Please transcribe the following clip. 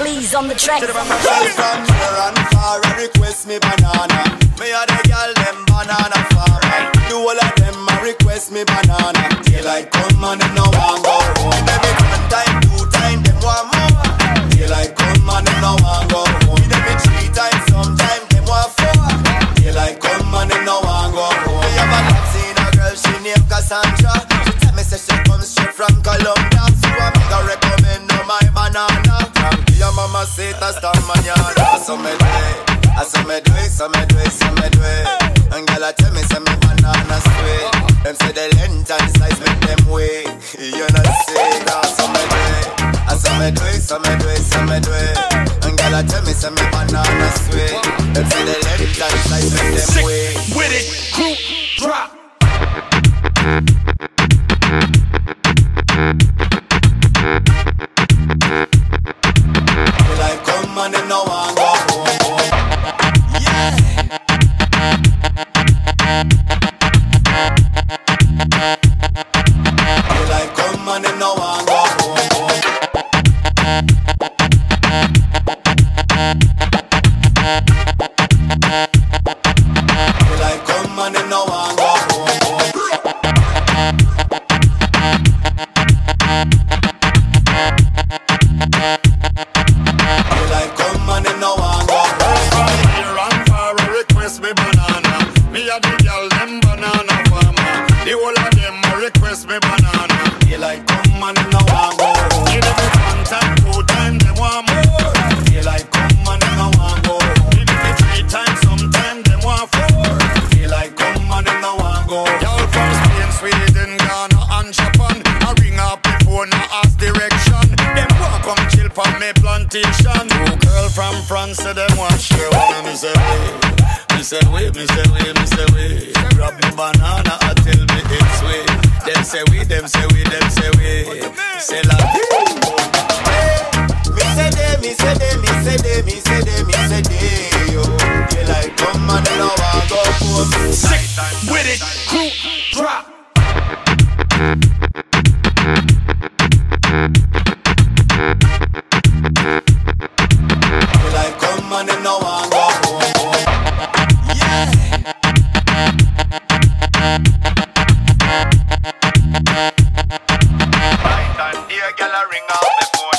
Please on the track. From near and far, request me banana. Me a the girl them banana farmer. Do all of them a request me banana. Daylight come and them no want go home. Every one time, two time, them want more. Daylight come and them no want go home. Every three times, sometime them want four. Daylight come and them no want go home. Me have a love seen a girl she named Cassandra. From Colombia. So I make her recommend no my banana. From your mama say hasta mañana. So me do it. I saw me do it, so me do it, so me do it. And girl, I tell me, say me banana sweet. Them say the length and size make them wait. You know say, now so me do it. I saw me do it, so me do it, so me do it. And girl, I tell me, say me banana sweet. Them say the length and size make them wait. And them no want go home. Yeah. Like come and no go home. Like come and no go home. Request me banana. Like come and no want go. Give them one time, two time, them want more. Like come and no want go. Give them three times, sometime them want four. Like come and no want go. Y'all from Spain, Sweden, Ghana and Japan. I ring up the phone, I ask direction. Them want come chill for me plantation. Two girl from France, say them want share one. And me say me say wait, me say wait, me say wait. Grab me banana, I tell me it's way. Them say we, them say we, them say we. Say la Me say they, me say they, me say they, me say they, me say they, yo. They like come and they no want go home. Sick with it, group drop. They like come and they no want go home. Yeah. the a ring on the phone.